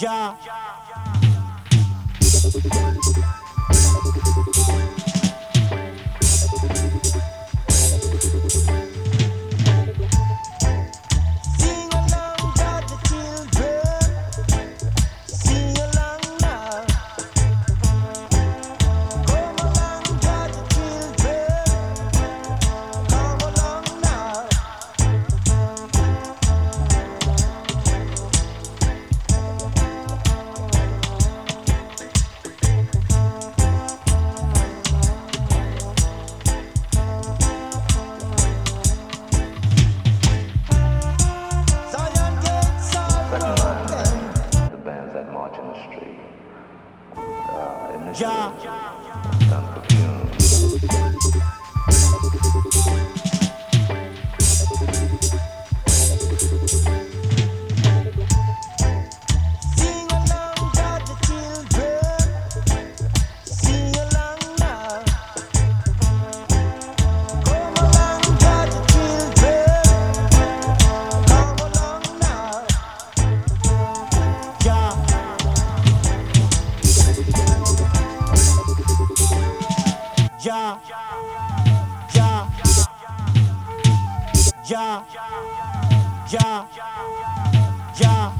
Yeah. yeah. ja, ja.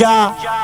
Ya.